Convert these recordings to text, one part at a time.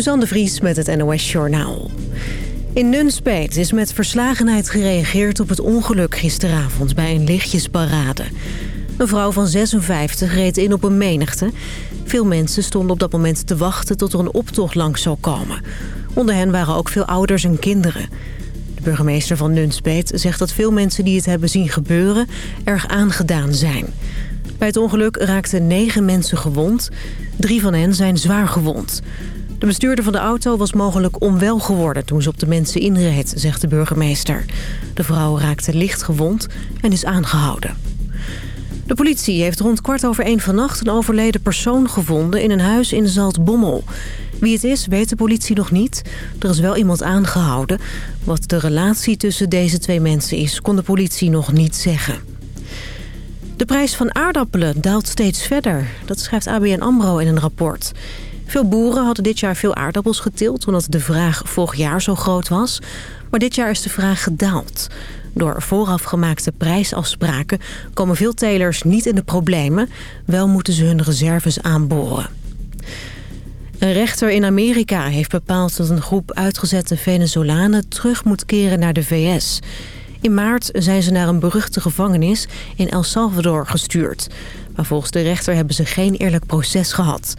Suzanne de Vries met het NOS Journaal. In Nunspeet is met verslagenheid gereageerd op het ongeluk gisteravond bij een lichtjesparade. Een vrouw van 56 reed in op een menigte. Veel mensen stonden op dat moment te wachten tot er een optocht langs zou komen. Onder hen waren ook veel ouders en kinderen. De burgemeester van Nunspeet zegt dat veel mensen die het hebben zien gebeuren erg aangedaan zijn. Bij het ongeluk raakten negen mensen gewond. Drie van hen zijn zwaar gewond. De bestuurder van de auto was mogelijk onwel geworden toen ze op de mensen inreed, zegt de burgemeester. De vrouw raakte licht gewond en is aangehouden. De politie heeft rond kwart over één vannacht een overleden persoon gevonden in een huis in Zaltbommel. Wie het is, weet de politie nog niet. Er is wel iemand aangehouden. Wat de relatie tussen deze twee mensen is, kon de politie nog niet zeggen. De prijs van aardappelen daalt steeds verder. Dat schrijft ABN AMRO in een rapport. Veel boeren hadden dit jaar veel aardappels getild... omdat de vraag vorig jaar zo groot was. Maar dit jaar is de vraag gedaald. Door vooraf gemaakte prijsafspraken komen veel telers niet in de problemen. Wel moeten ze hun reserves aanboren. Een rechter in Amerika heeft bepaald dat een groep uitgezette Venezolanen terug moet keren naar de VS. In maart zijn ze naar een beruchte gevangenis in El Salvador gestuurd. Maar volgens de rechter hebben ze geen eerlijk proces gehad.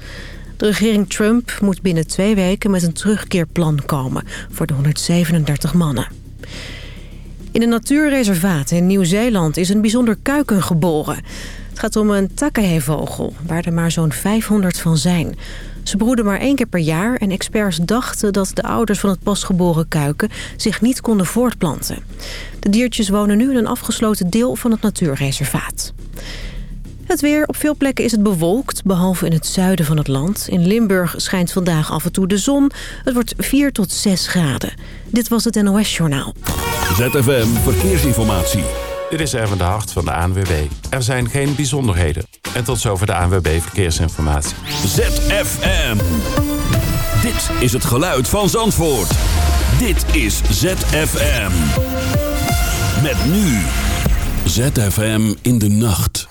De regering Trump moet binnen twee weken met een terugkeerplan komen voor de 137 mannen. In een natuurreservaat in Nieuw-Zeeland is een bijzonder kuiken geboren. Het gaat om een takahe-vogel, waar er maar zo'n 500 van zijn. Ze broeden maar één keer per jaar en experts dachten dat de ouders van het pasgeboren kuiken zich niet konden voortplanten. De diertjes wonen nu in een afgesloten deel van het natuurreservaat. Het weer. Op veel plekken is het bewolkt, behalve in het zuiden van het land. In Limburg schijnt vandaag af en toe de zon. Het wordt 4 tot 6 graden. Dit was het NOS Journaal. ZFM Verkeersinformatie. Dit is Erwin de Hart van de ANWB. Er zijn geen bijzonderheden. En tot zover de ANWB Verkeersinformatie. ZFM. Dit is het geluid van Zandvoort. Dit is ZFM. Met nu. ZFM in de nacht.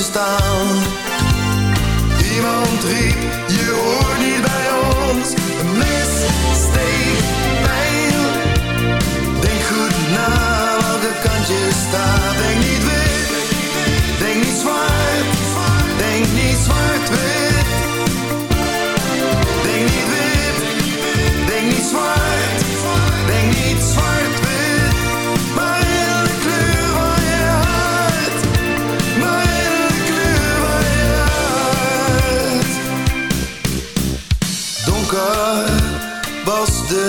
hij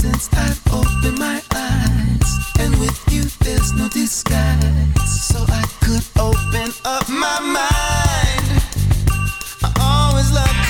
since I've opened my eyes. And with you, there's no disguise. So I could open up my mind. I always love.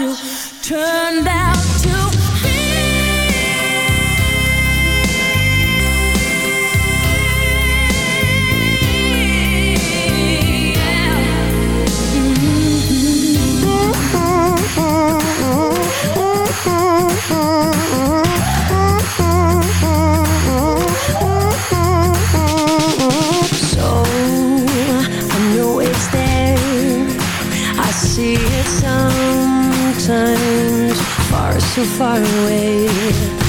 you. Turned out so far away.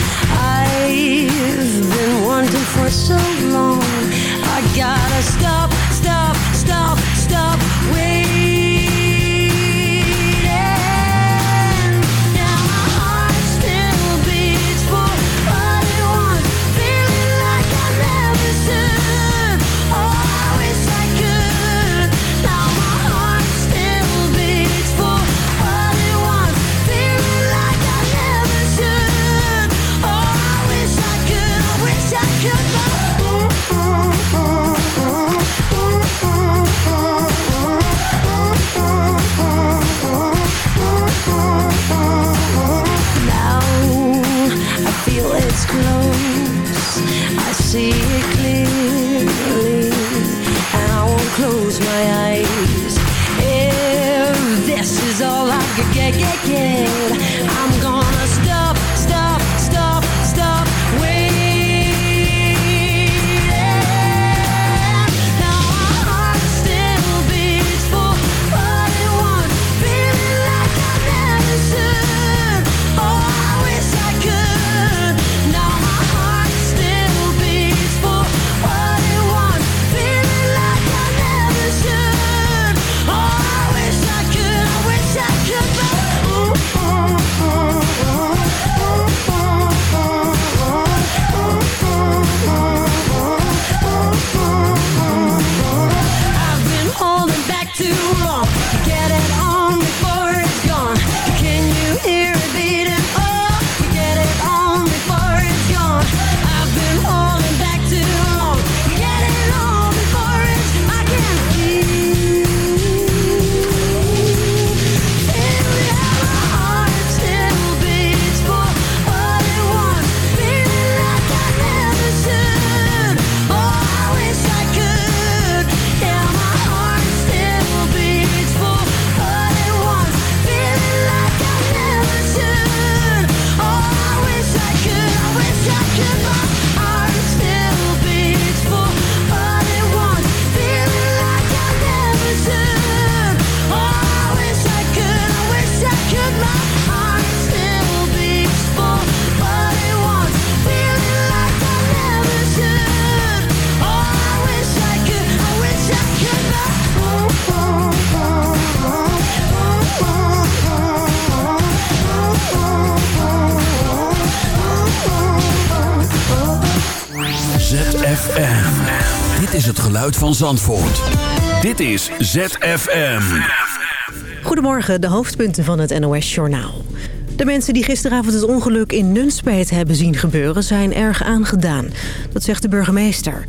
Van Zandvoort. Dit is ZFM. Goedemorgen, de hoofdpunten van het NOS-journaal. De mensen die gisteravond het ongeluk in Nunspeet hebben zien gebeuren... zijn erg aangedaan. Dat zegt de burgemeester.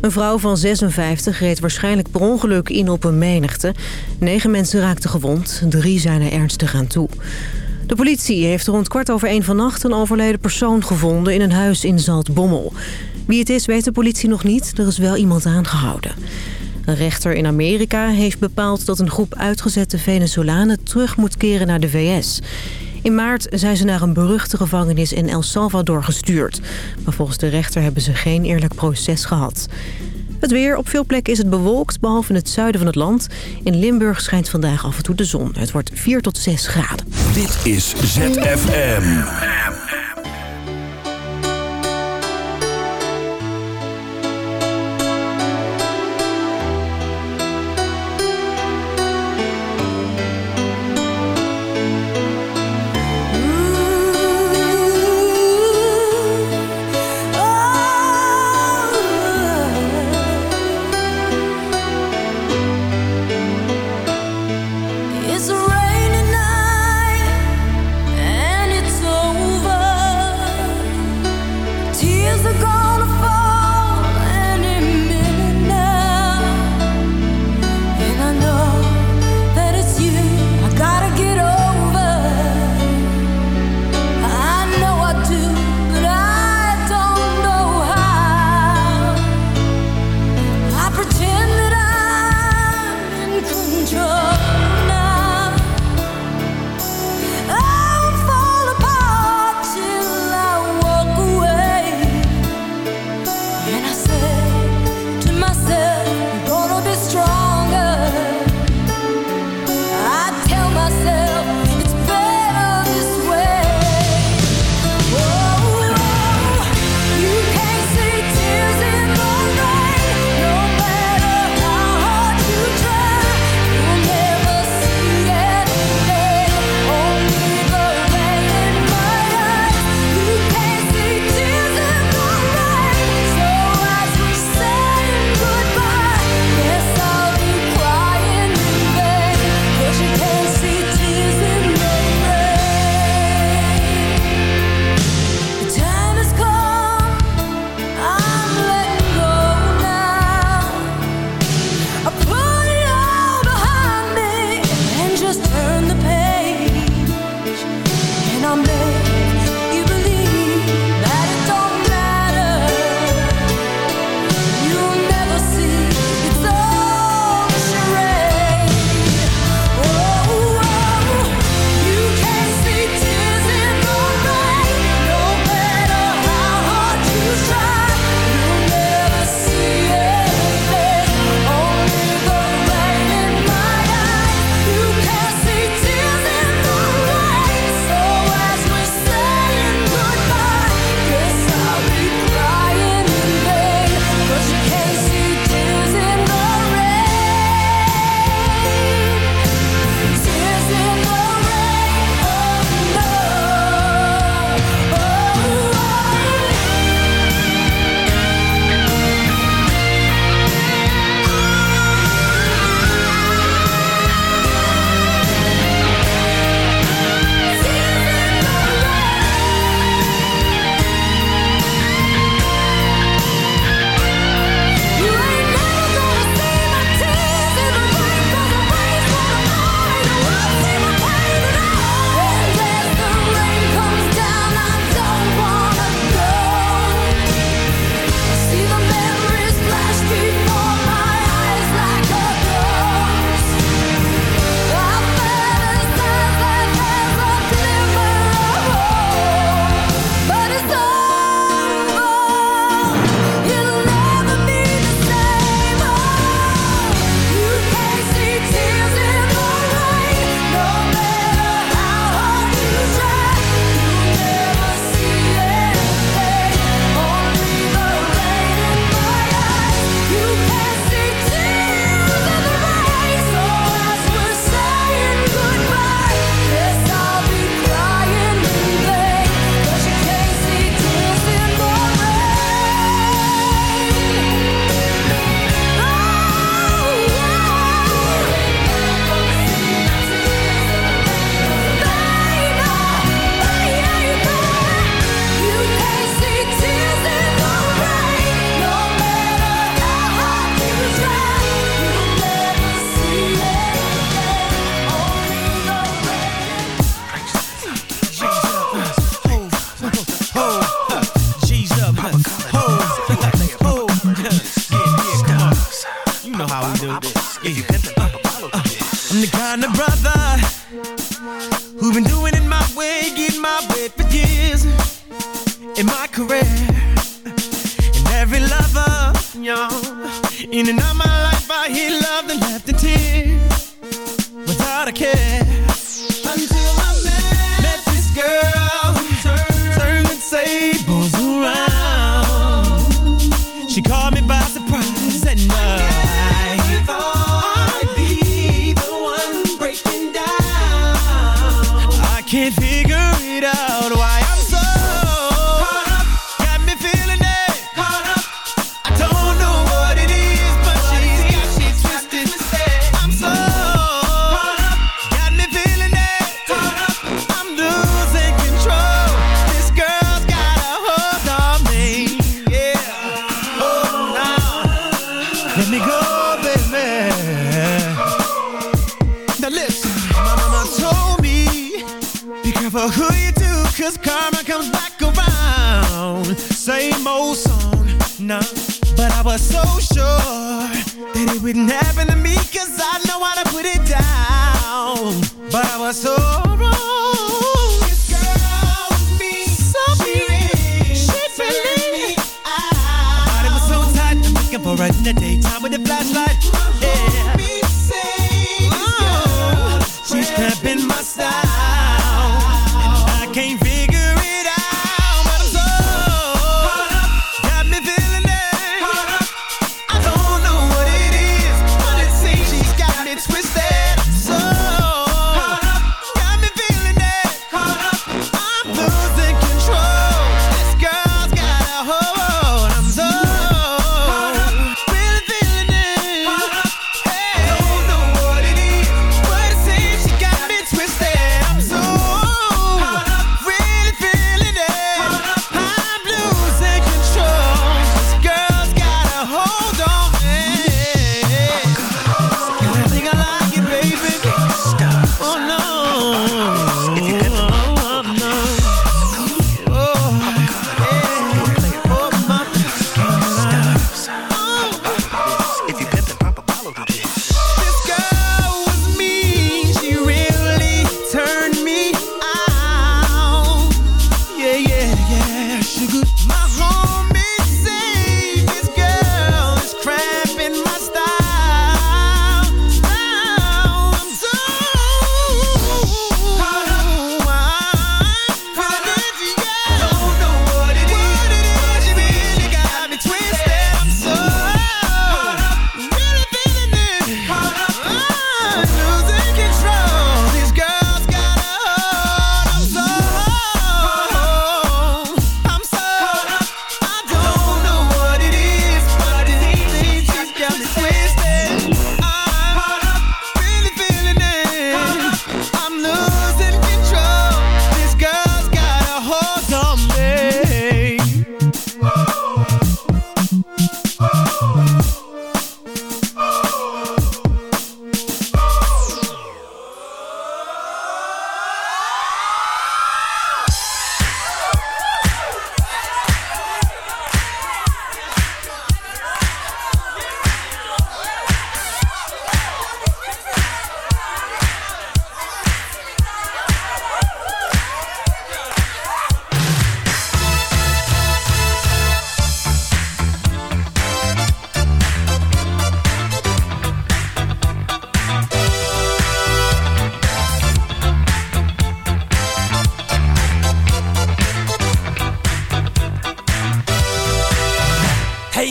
Een vrouw van 56 reed waarschijnlijk per ongeluk in op een menigte. Negen mensen raakten gewond, drie zijn er ernstig aan toe. De politie heeft rond kwart over één vannacht een overleden persoon gevonden... in een huis in Zaltbommel. Wie het is weet de politie nog niet, er is wel iemand aangehouden. Een rechter in Amerika heeft bepaald dat een groep uitgezette Venezolanen terug moet keren naar de VS. In maart zijn ze naar een beruchte gevangenis in El Salvador gestuurd. Maar volgens de rechter hebben ze geen eerlijk proces gehad. Het weer. Op veel plekken is het bewolkt, behalve in het zuiden van het land. In Limburg schijnt vandaag af en toe de zon. Het wordt 4 tot 6 graden. Dit is ZFM.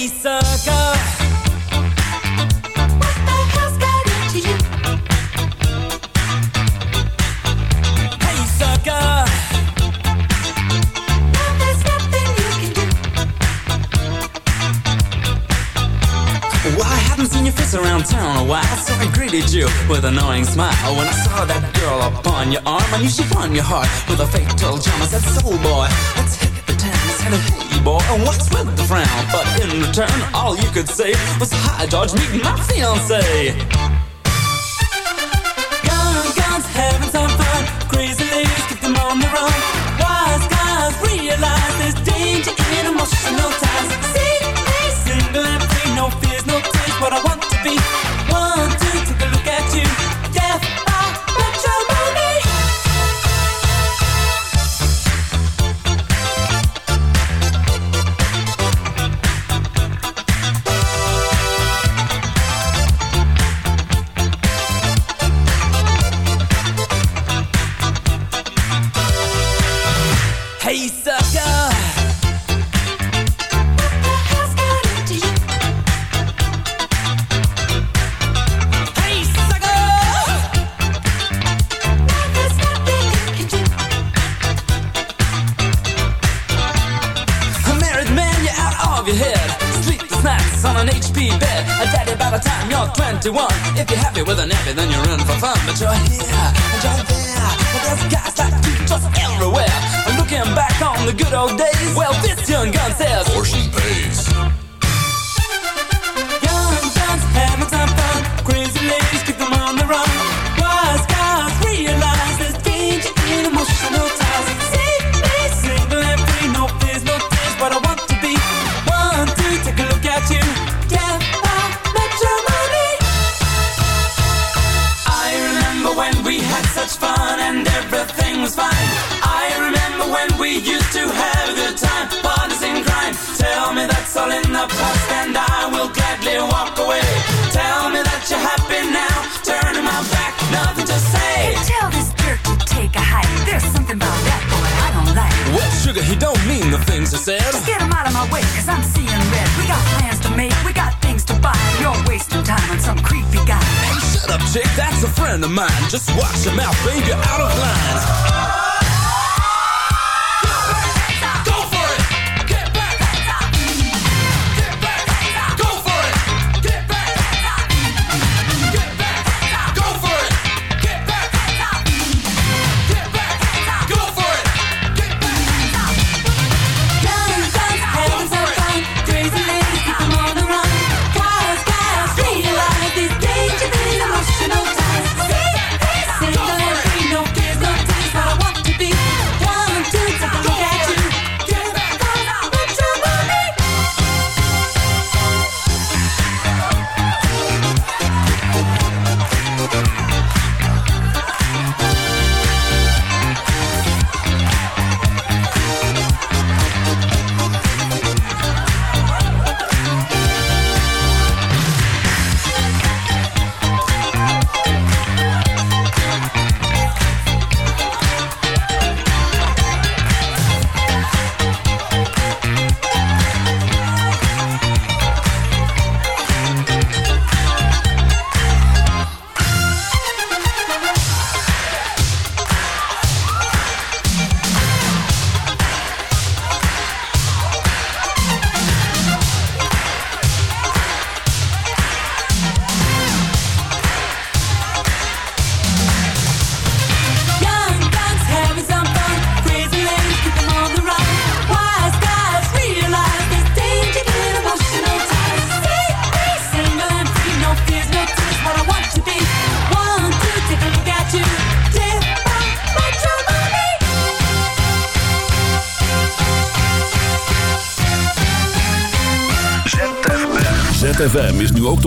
dirty sucker. What the into you? Hey, sucker. Now there's nothing you can do. Well, I haven't seen your face around town a while, so I greeted you with an knowing smile. When I saw that girl upon your arm, I knew she won your heart with a fatal charm. I said, soul boy, and a booty boy, and once with the frown. But in return, all you could say was, Hi, George, meet my fiance. Just watch your mouth, baby. I don't